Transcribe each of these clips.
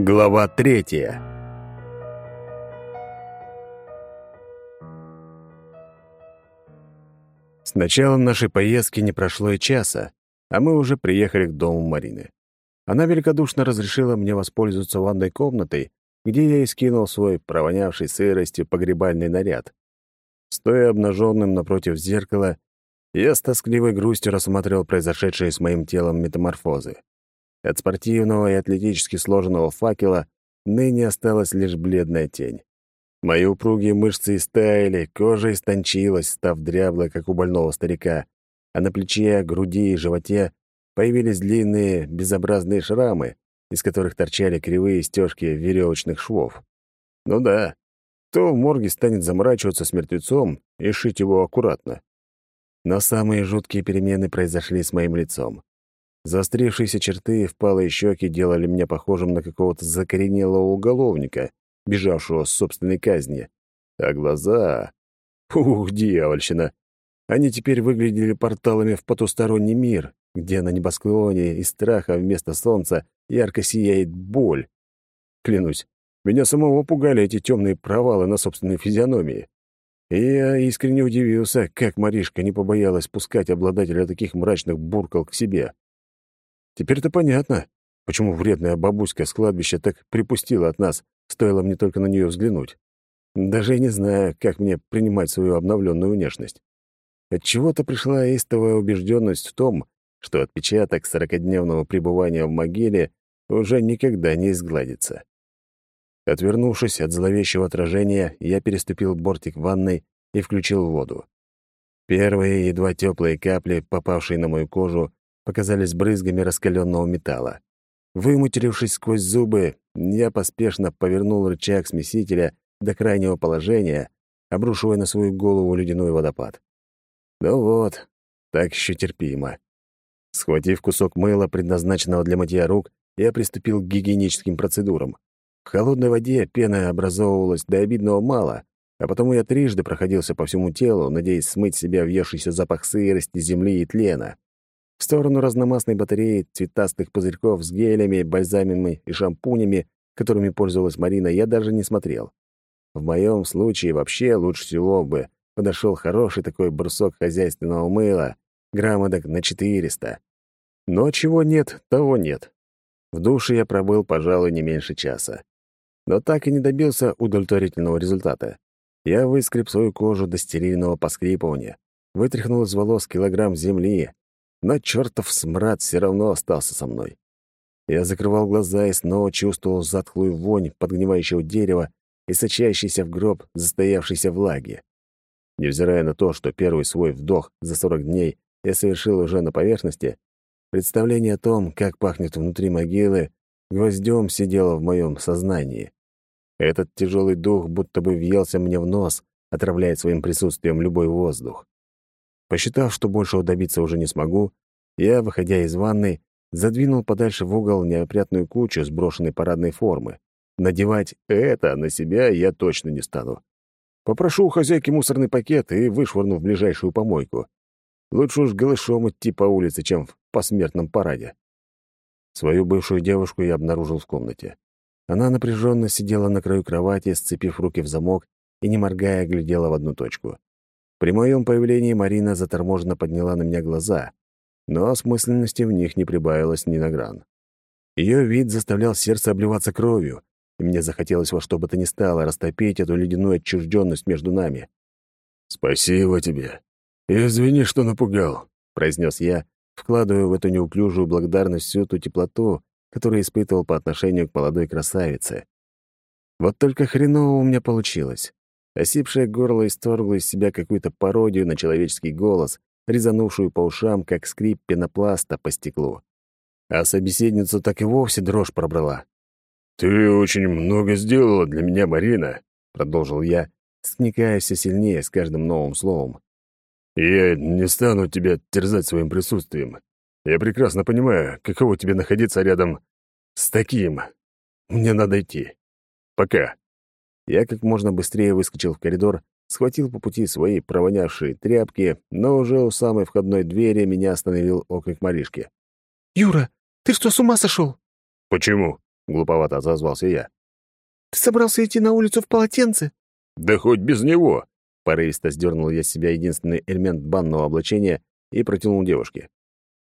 Глава третья. С началом нашей поездки не прошло и часа, а мы уже приехали к дому Марины. Она великодушно разрешила мне воспользоваться ванной комнатой, где я и скинул свой провонявший сыростью погребальный наряд. Стоя обнаженным напротив зеркала, я с тоскливой грустью рассмотрел произошедшие с моим телом метаморфозы. От спортивного и атлетически сложенного факела ныне осталась лишь бледная тень. Мои упругие мышцы истаяли, кожа истончилась, став дряблой, как у больного старика, а на плече, груди и животе появились длинные безобразные шрамы, из которых торчали кривые стежки веревочных швов. Ну да, кто в морге станет заморачиваться с мертвецом и шить его аккуратно? Но самые жуткие перемены произошли с моим лицом. Заострившиеся черты и впалые щеки делали меня похожим на какого-то закоренелого уголовника, бежавшего с собственной казни. А глаза... Ух, дьявольщина! Они теперь выглядели порталами в потусторонний мир, где на небосклоне из страха вместо солнца ярко сияет боль. Клянусь, меня самого пугали эти темные провалы на собственной физиономии. И я искренне удивился, как Маришка не побоялась пускать обладателя таких мрачных буркал к себе. Теперь-то понятно, почему вредная бабуська с кладбища так припустила от нас, стоило мне только на нее взглянуть. Даже и не знаю, как мне принимать свою обновленную внешность. Отчего-то пришла истовая убежденность в том, что отпечаток сорокодневного пребывания в могиле уже никогда не изгладится. Отвернувшись от зловещего отражения, я переступил бортик ванной и включил воду. Первые едва теплые капли, попавшие на мою кожу, показались брызгами раскаленного металла. Вымутерившись сквозь зубы, я поспешно повернул рычаг смесителя до крайнего положения, обрушивая на свою голову ледяной водопад. Ну вот, так еще терпимо. Схватив кусок мыла, предназначенного для мытья рук, я приступил к гигиеническим процедурам. В холодной воде пена образовывалась до обидного мало, а потому я трижды проходился по всему телу, надеясь смыть себя въевшийся запах сырости, земли и тлена. В сторону разномастной батареи цветастых пузырьков с гелями, бальзамами и шампунями, которыми пользовалась Марина, я даже не смотрел. В моем случае вообще лучше всего бы подошел хороший такой брусок хозяйственного мыла, граммодок на 400. Но чего нет, того нет. В душе я пробыл, пожалуй, не меньше часа. Но так и не добился удовлетворительного результата. Я выскреб свою кожу до стерильного поскрипывания, вытряхнул из волос килограмм земли, но чертов смрад все равно остался со мной. Я закрывал глаза и снова чувствовал затхлую вонь подгнивающего дерева и сочащейся в гроб застоявшейся влаги. Невзирая на то, что первый свой вдох за 40 дней я совершил уже на поверхности, представление о том, как пахнет внутри могилы, гвоздем сидело в моем сознании. Этот тяжелый дух будто бы въелся мне в нос, отравляет своим присутствием любой воздух. Посчитав, что большего добиться уже не смогу, я, выходя из ванной, задвинул подальше в угол неопрятную кучу сброшенной парадной формы. Надевать это на себя я точно не стану. Попрошу у хозяйки мусорный пакет и вышвырну в ближайшую помойку. Лучше уж голышом идти по улице, чем в посмертном параде. Свою бывшую девушку я обнаружил в комнате. Она напряженно сидела на краю кровати, сцепив руки в замок и, не моргая, глядела в одну точку. При моем появлении Марина заторможенно подняла на меня глаза, но осмысленности в них не прибавилось ни на гран. Ее вид заставлял сердце обливаться кровью, и мне захотелось во что бы то ни стало растопить эту ледяную отчужденность между нами. «Спасибо тебе. И извини, что напугал», — произнес я, вкладывая в эту неуклюжую благодарность всю ту теплоту, которую испытывал по отношению к молодой красавице. Вот только хреново у меня получилось. Осипшее горло исторгло из себя какую-то пародию на человеческий голос, резанувшую по ушам, как скрип пенопласта по стеклу. А собеседницу так и вовсе дрожь пробрала. «Ты очень много сделала для меня, Марина», — продолжил я, сникая все сильнее с каждым новым словом. «Я не стану тебя терзать своим присутствием. Я прекрасно понимаю, каково тебе находиться рядом с таким. Мне надо идти. Пока». Я как можно быстрее выскочил в коридор, схватил по пути свои провонявшие тряпки, но уже у самой входной двери меня остановил окрик Маришки. «Юра, ты что, с ума сошел?» «Почему?» — глуповато отозвался я. «Ты собрался идти на улицу в полотенце?» «Да хоть без него!» — порывисто сдернул я с себя единственный элемент банного облачения и протянул девушке.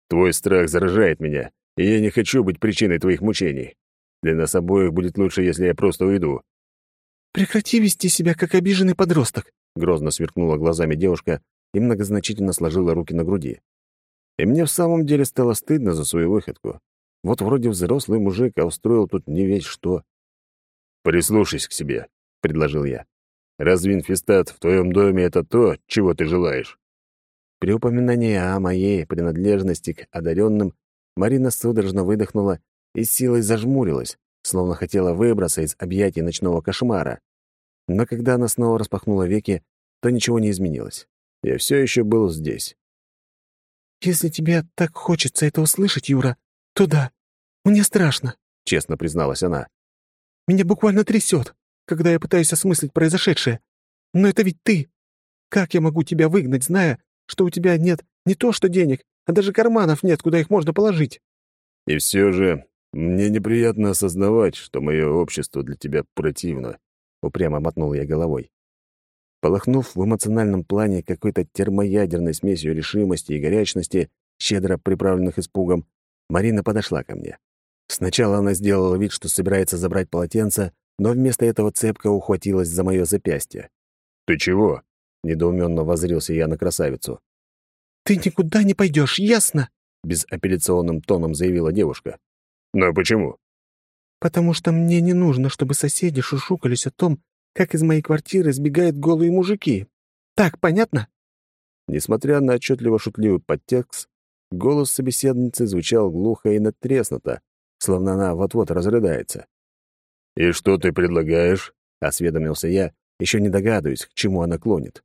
«Твой страх заражает меня, и я не хочу быть причиной твоих мучений. Для нас обоих будет лучше, если я просто уйду». «Прекрати вести себя, как обиженный подросток», — грозно сверкнула глазами девушка и многозначительно сложила руки на груди. И мне в самом деле стало стыдно за свою выходку. Вот вроде взрослый мужик, а устроил тут не весь что. «Прислушайся к себе», — предложил я. «Разве инфестат в твоем доме — это то, чего ты желаешь?» При упоминании о моей принадлежности к одаренным Марина судорожно выдохнула и силой зажмурилась, словно хотела выбраться из объятий ночного кошмара. Но когда она снова распахнула веки, то ничего не изменилось. Я все еще был здесь. «Если тебе так хочется это услышать, Юра, то да, мне страшно», — честно призналась она. «Меня буквально трясет, когда я пытаюсь осмыслить произошедшее. Но это ведь ты. Как я могу тебя выгнать, зная, что у тебя нет не то что денег, а даже карманов нет, куда их можно положить?» «И все же мне неприятно осознавать, что мое общество для тебя противно», — упрямо мотнул я головой. Полыхнув в эмоциональном плане какой-то термоядерной смесью решимости и горячности, щедро приправленных испугом, Марина подошла ко мне. Сначала она сделала вид, что собирается забрать полотенце, но вместо этого цепко ухватилась за мое запястье. «Ты чего?» — недоуменно воззрился я на красавицу. «Ты никуда не пойдешь, ясно?» — безапелляционным тоном заявила девушка. «Но почему?» «Потому что мне не нужно, чтобы соседи шушукались о том, как из моей квартиры сбегают голые мужики. Так, понятно?» Несмотря на отчетливо шутливый подтекст, голос собеседницы звучал глухо и натреснуто, словно она вот-вот разрыдается. «И что ты предлагаешь?» — осведомился я, еще не догадываясь, к чему она клонит.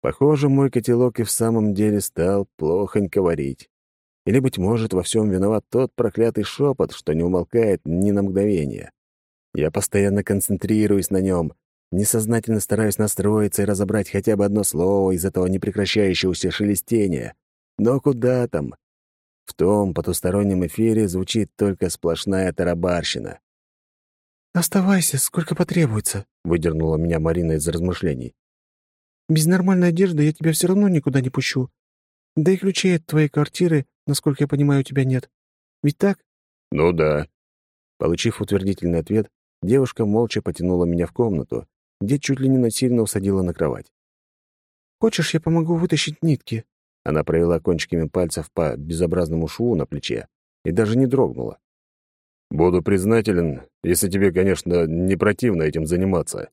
Похоже, мой котелок и в самом деле стал плохонько варить. Или, быть может, во всем виноват тот проклятый шепот, что не умолкает ни на мгновение. Я постоянно концентрируюсь на нем, несознательно стараюсь настроиться и разобрать хотя бы одно слово из этого непрекращающегося шелестения. Но куда там? В том потустороннем эфире звучит только сплошная тарабарщина. «Оставайся, сколько потребуется», — выдернула меня Марина из размышлений. «Без нормальной одежды я тебя все равно никуда не пущу. Да и ключей от твоей квартиры, насколько я понимаю, у тебя нет. Ведь так?» «Ну да». Получив утвердительный ответ, Девушка молча потянула меня в комнату, где чуть ли не насильно усадила на кровать. «Хочешь, я помогу вытащить нитки?» Она провела кончиками пальцев по безобразному шву на плече и даже не дрогнула. «Буду признателен, если тебе, конечно, не противно этим заниматься».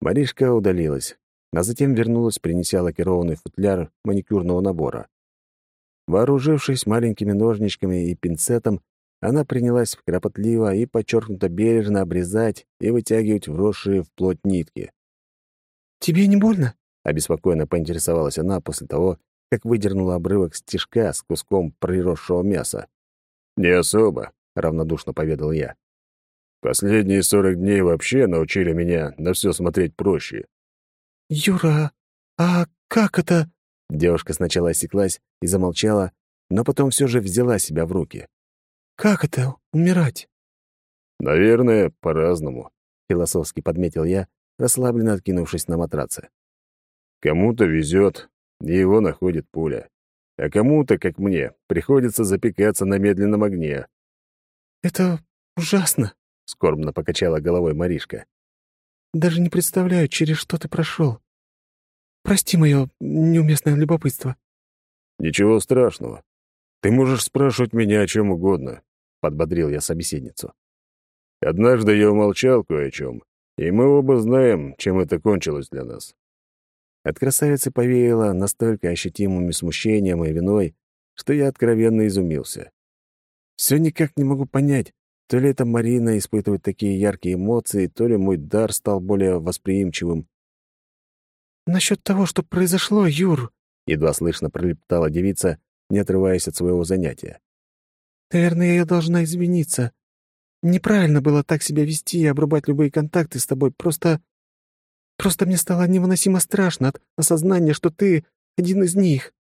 Маришка удалилась, а затем вернулась, принеся лакированный футляр маникюрного набора. Вооружившись маленькими ножничками и пинцетом, она принялась кропотливо и подчеркнуто бережно обрезать и вытягивать вросшие в плоть нитки. «Тебе не больно?» — обеспокоенно поинтересовалась она после того, как выдернула обрывок стежка с куском приросшего мяса. «Не особо», — равнодушно поведал я. «Последние сорок дней вообще научили меня на все смотреть проще». «Юра, а как это...» Девушка сначала осеклась и замолчала, но потом все же взяла себя в руки. Как это — умирать?» «Наверное, по-разному», — философски подметил я, расслабленно откинувшись на матраце. «Кому-то везет, и его находит пуля. А кому-то, как мне, приходится запекаться на медленном огне». «Это ужасно», — скорбно покачала головой Маришка. «Даже не представляю, через что ты прошел. Прости мое неуместное любопытство». «Ничего страшного. «Ты можешь спрашивать меня о чем угодно», — подбодрил я собеседницу. «Однажды я умолчал кое о чем, и мы оба знаем, чем это кончилось для нас». От красавицы повеяло настолько ощутимым смущением и виной, что я откровенно изумился. Все никак не могу понять, то ли это Марина испытывает такие яркие эмоции, то ли мой дар стал более восприимчивым. «Насчет того, что произошло, Юр», — едва слышно пролептала девица, не отрываясь от своего занятия. «Наверное, я должна извиниться. Неправильно было так себя вести и обрубать любые контакты с тобой. Просто... Просто мне стало невыносимо страшно от осознания, что ты один из них».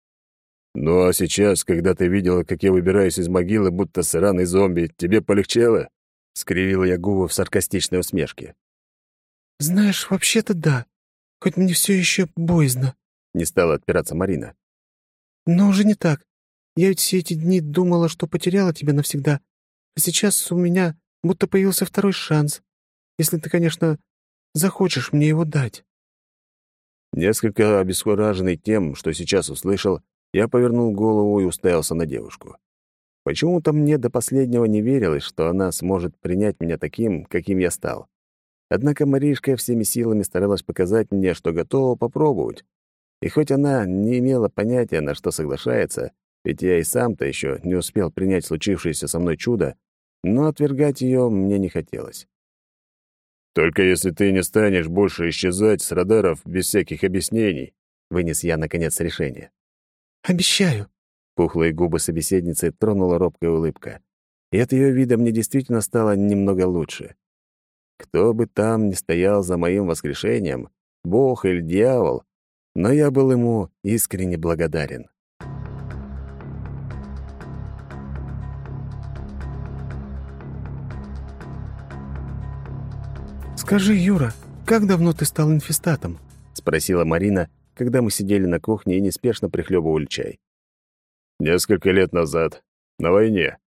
«Ну а сейчас, когда ты видела, как я выбираюсь из могилы, будто сраный зомби, тебе полегчало?» — скривила я губы в саркастичной усмешке. «Знаешь, вообще-то да. Хоть мне все еще боязно», — не стала отпираться Марина. «Но уже не так. Я ведь все эти дни думала, что потеряла тебя навсегда. А сейчас у меня будто появился второй шанс. Если ты, конечно, захочешь мне его дать». Несколько обескураженный тем, что сейчас услышал, я повернул голову и уставился на девушку. Почему-то мне до последнего не верилось, что она сможет принять меня таким, каким я стал. Однако Маришка всеми силами старалась показать мне, что готова попробовать. И хоть она не имела понятия, на что соглашается, ведь я и сам-то еще не успел принять случившееся со мной чудо, но отвергать ее мне не хотелось. «Только если ты не станешь больше исчезать с радаров без всяких объяснений», — вынес я, наконец, решение. «Обещаю». Пухлые губы собеседницы тронула робкая улыбка. И от ее вида мне действительно стало немного лучше. Кто бы там ни стоял за моим воскрешением, бог или дьявол, но я был ему искренне благодарен. «Скажи, Юра, как давно ты стал инфестатом?» — спросила Марина, когда мы сидели на кухне и неспешно прихлебывали чай. «Несколько лет назад. На войне».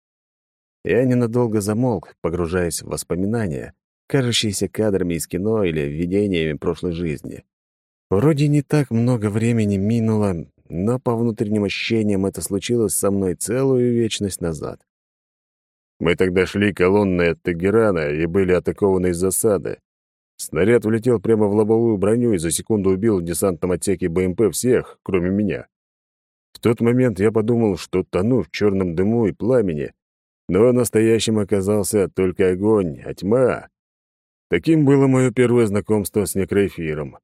Я ненадолго замолк, погружаясь в воспоминания, кажущиеся кадрами из кино или видениями прошлой жизни. Вроде не так много времени минуло, но по внутренним ощущениям это случилось со мной целую вечность назад. Мы тогда шли колонной от Тегерана и были атакованы из засады. Снаряд влетел прямо в лобовую броню и за секунду убил в десантном отсеке БМП всех, кроме меня. В тот момент я подумал, что тону в черном дыму и пламени, но настоящим оказался только огонь, а тьма. Таким было мое первое знакомство с некроэфиром.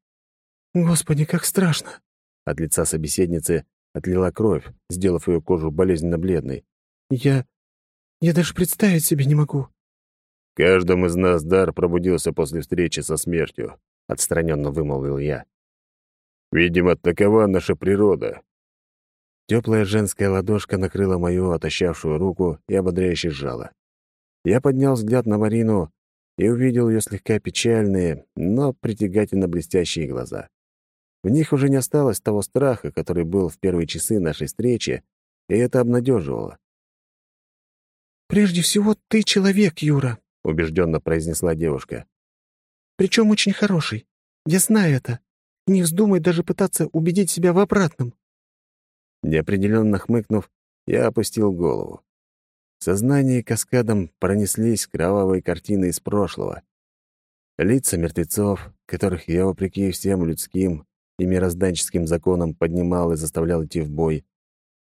«Господи, как страшно!» От лица собеседницы отлила кровь, сделав ее кожу болезненно бледной. «Я... я даже представить себе не могу». «Каждому из нас дар пробудился после встречи со смертью», — отстраненно вымолвил я. «Видимо, такова наша природа». Теплая женская ладошка накрыла мою отощавшую руку и ободряюще сжала. Я поднял взгляд на Марину, и увидел ее слегка печальные, но притягательно блестящие глаза. В них уже не осталось того страха, который был в первые часы нашей встречи, и это обнадеживало. «Прежде всего, ты человек, Юра», — убежденно произнесла девушка. «Причем очень хороший. Я знаю это. Не вздумай даже пытаться убедить себя в обратном». Неопределенно хмыкнув, я опустил голову. Сознании каскадом пронеслись кровавые картины из прошлого. Лица мертвецов, которых я, вопреки всем людским и мирозданческим законам, поднимал и заставлял идти в бой.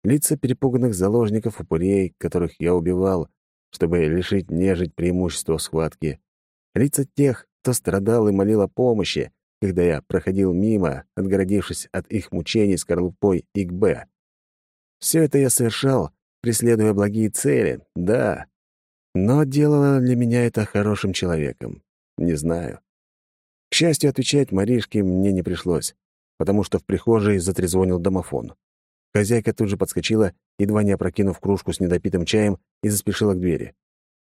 Лица перепуганных заложников-упырей, которых я убивал, чтобы лишить нежить преимущества в схватке. Лица тех, кто страдал и молил о помощи, когда я проходил мимо, отгородившись от их мучений скорлупой ИКБ. Все это я совершал, преследуя благие цели, да. Но делало ли меня это хорошим человеком? Не знаю. К счастью, отвечать Маришке мне не пришлось, потому что в прихожей затрезвонил домофон. Хозяйка тут же подскочила, едва не опрокинув кружку с недопитым чаем, и заспешила к двери.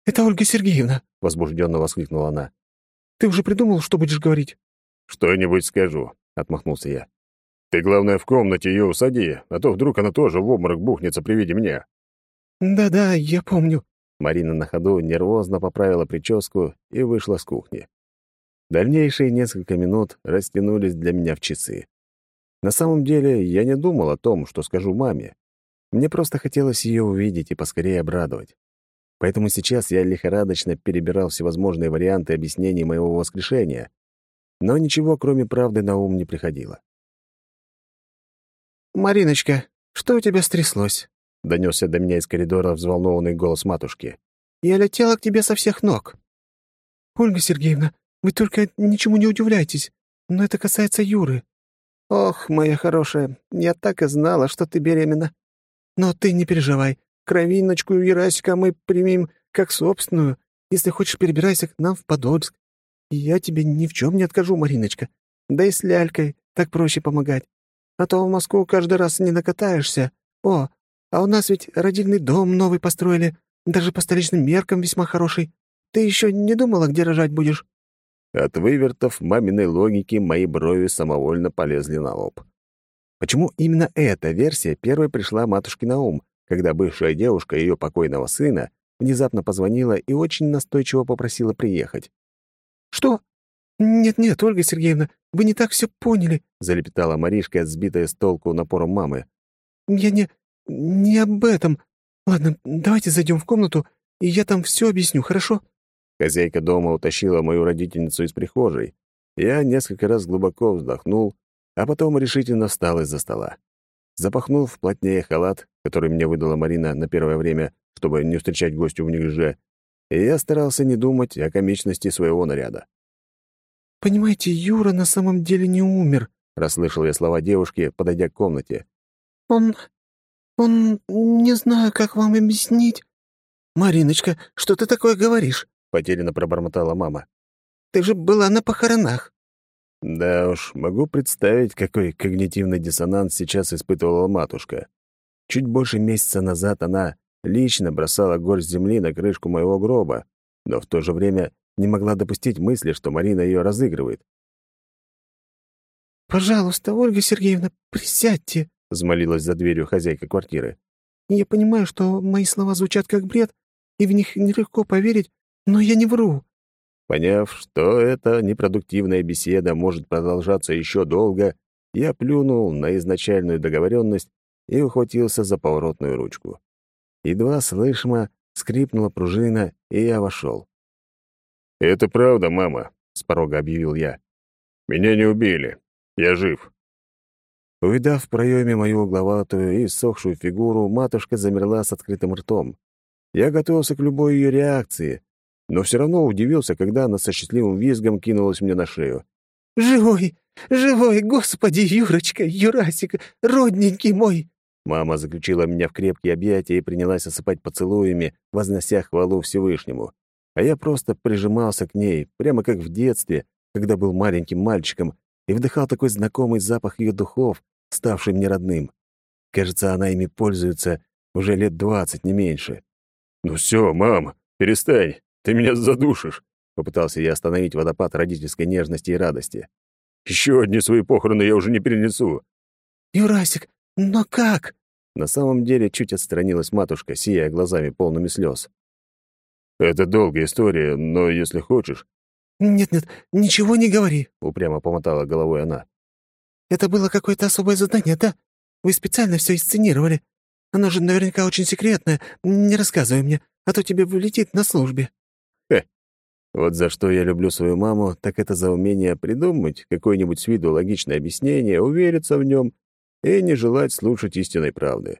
«Это Ольга Сергеевна!» — возбужденно воскликнула она. «Ты уже придумал, что будешь говорить?» «Что-нибудь скажу», — отмахнулся я. «Ты, главное, в комнате ее усади, а то вдруг она тоже в обморок бухнется при виде меня». «Да-да, я помню». Марина на ходу нервозно поправила прическу и вышла с кухни. Дальнейшие несколько минут растянулись для меня в часы. На самом деле, я не думал о том, что скажу маме. Мне просто хотелось ее увидеть и поскорее обрадовать. Поэтому сейчас я лихорадочно перебирал всевозможные варианты объяснений моего воскрешения, но ничего, кроме правды, на ум не приходило. «Мариночка, что у тебя стряслось?» — донесся до меня из коридора взволнованный голос матушки. «Я летела к тебе со всех ног». «Ольга Сергеевна, вы только ничему не удивляйтесь, но это касается Юры». «Ох, моя хорошая, я так и знала, что ты беременна. Но ты не переживай, кровиночку Ерасика мы примем как собственную. Если хочешь, перебирайся к нам в Подольск. Я тебе ни в чем не откажу, Мариночка. Да и с лялькой так проще помогать. А то в Москву каждый раз не накатаешься. О, а у нас ведь родильный дом новый построили, даже по столичным меркам весьма хороший. ты еще не думала, где рожать будешь?» От вывертов маминой логики мои брови самовольно полезли на лоб. Почему именно эта версия первой пришла матушке на ум, когда бывшая девушка ее покойного сына внезапно позвонила и очень настойчиво попросила приехать? «Что? Нет-нет, Ольга Сергеевна, вы не так все поняли», — залепетала Маришка, сбитая с толку напором мамы. «Я не... не об этом. Ладно, давайте зайдем в комнату, и я там все объясню, хорошо?» Хозяйка дома утащила мою родительницу из прихожей. Я несколько раз глубоко вздохнул, а потом решительно встал из-за стола. Запахнув плотнее халат, который мне выдала Марина на первое время, чтобы не встречать гостю в них же, я старался не думать о комичности своего наряда. «Понимаете, Юра на самом деле не умер», — расслышал я слова девушки, подойдя к комнате. «Он... он... не знаю, как вам объяснить». «Мариночка, что ты такое говоришь?» — потерянно пробормотала мама. «Ты же была на похоронах». Да уж, могу представить, какой когнитивный диссонанс сейчас испытывала матушка. Чуть больше месяца назад она лично бросала горсть земли на крышку моего гроба, но в то же время не могла допустить мысли, что Марина ее разыгрывает. «Пожалуйста, Ольга Сергеевна, присядьте», — взмолилась за дверью хозяйка квартиры. «Я понимаю, что мои слова звучат как бред, и в них нелегко поверить, но я не вру. Поняв, что эта непродуктивная беседа может продолжаться еще долго, я плюнул на изначальную договоренность и ухватился за поворотную ручку. Едва слышно скрипнула пружина, и я вошел. «Это правда, мама», — с порога объявил я. «Меня не убили. Я жив». Увидав в проеме мою угловатую и сохшую фигуру, матушка замерла с открытым ртом. Я готовился к любой ее реакции, но все равно удивился, когда она со счастливым визгом кинулась мне на шею. «Живой! Живой! Господи, Юрочка, Юрасик, родненький мой!» Мама заключила меня в крепкие объятия и принялась осыпать поцелуями, вознося хвалу Всевышнему. А я просто прижимался к ней, прямо как в детстве, когда был маленьким мальчиком, и вдыхал такой знакомый запах ее духов, ставший мне родным. Кажется, она ими пользуется уже лет двадцать, не меньше. «Ну все, мам, перестань, ты меня задушишь!» Попытался я остановить водопад родительской нежности и радости. «Еще одни свои похороны я уже не перенесу!» «Юрасик, но как?» На самом деле чуть отстранилась матушка, сияя глазами полными слез. «Это долгая история, но если хочешь...» «Нет-нет, ничего не говори», — упрямо помотала головой она. «Это было какое-то особое задание, да? Вы специально все сценировали. Оно же наверняка очень секретное. Не рассказывай мне, а то тебе вылетит на службе». Хе. Вот за что я люблю свою маму, так это за умение придумать какое-нибудь с виду логичное объяснение, увериться в нем и не желать слушать истинной правды.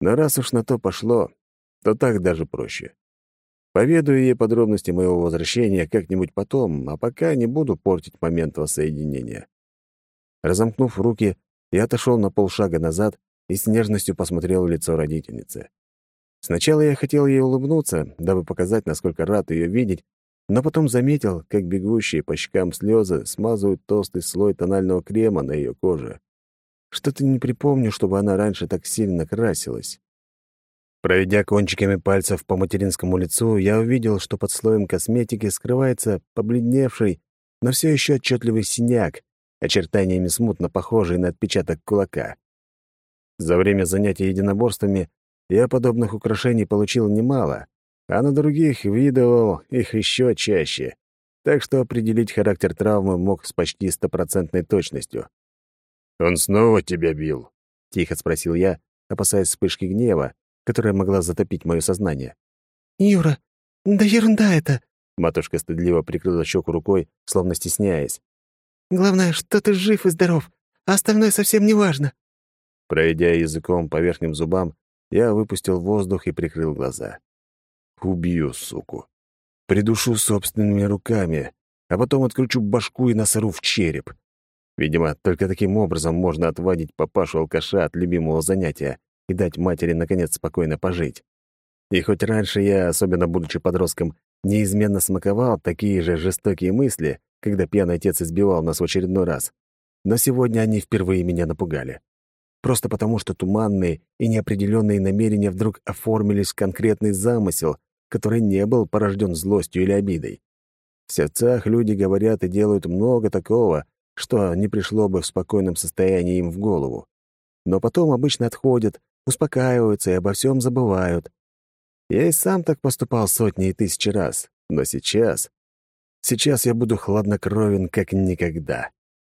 Но раз уж на то пошло, то так даже проще. Поведаю ей подробности моего возвращения как-нибудь потом, а пока не буду портить момент воссоединения. Разомкнув руки, я отошел на полшага назад и с нежностью посмотрел в лицо родительницы. Сначала я хотел ей улыбнуться, дабы показать, насколько рад ее видеть, но потом заметил, как бегущие по щекам слезы смазывают толстый слой тонального крема на ее коже. Что-то не припомню, чтобы она раньше так сильно красилась. Проведя кончиками пальцев по материнскому лицу, я увидел, что под слоем косметики скрывается побледневший, но все еще отчетливый синяк, очертаниями смутно похожий на отпечаток кулака. За время занятий единоборствами я подобных украшений получил немало, а на других видывал их еще чаще, так что определить характер травмы мог с почти стопроцентной точностью. «Он снова тебя бил?» — тихо спросил я, опасаясь вспышки гнева, которая могла затопить мое сознание. «Юра, да ерунда это!» Матушка стыдливо прикрыла щеку рукой, словно стесняясь. «Главное, что ты жив и здоров, а остальное совсем не важно». Пройдя языком по верхним зубам, я выпустил воздух и прикрыл глаза. Убью, суку. Придушу собственными руками, а потом откручу башку и насору в череп. Видимо, только таким образом можно отвадить папашу-алкаша от любимого занятия и дать матери, наконец, спокойно пожить. И хоть раньше я, особенно будучи подростком, неизменно смаковал такие же жестокие мысли, когда пьяный отец избивал нас в очередной раз, но сегодня они впервые меня напугали просто потому, что туманные и неопределенные намерения вдруг оформились в конкретный замысел, который не был порожден злостью или обидой. В сердцах люди говорят и делают много такого, что не пришло бы в спокойном состоянии им в голову. Но потом обычно отходят, успокаиваются и обо всем забывают. Я и сам так поступал сотни и тысячи раз, но сейчас... Сейчас я буду хладнокровен как никогда.